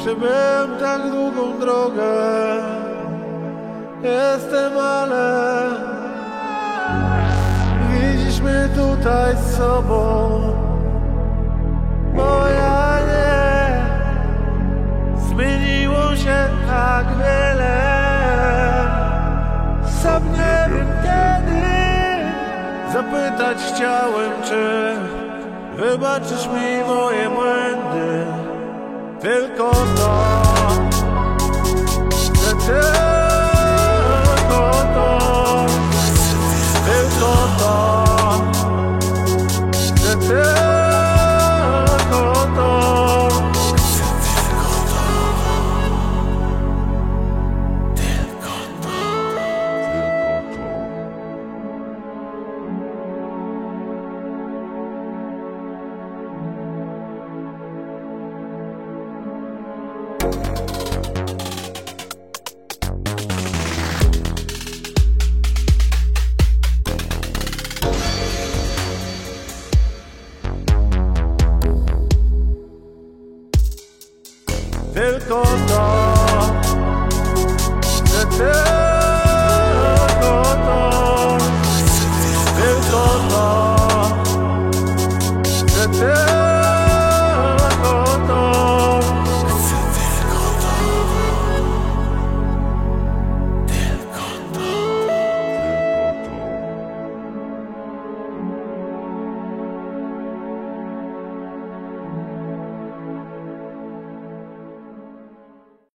Przebyłem tak długą drogę. Jestem, ale Widzisz mnie tutaj z sobą. Bo ja nie. Zmieniło się tak wiele. Sam nie wiem kiedy Zapytać chciałem, czy Wybaczysz mi moje błędy Pelkota. Pelkota. del todo.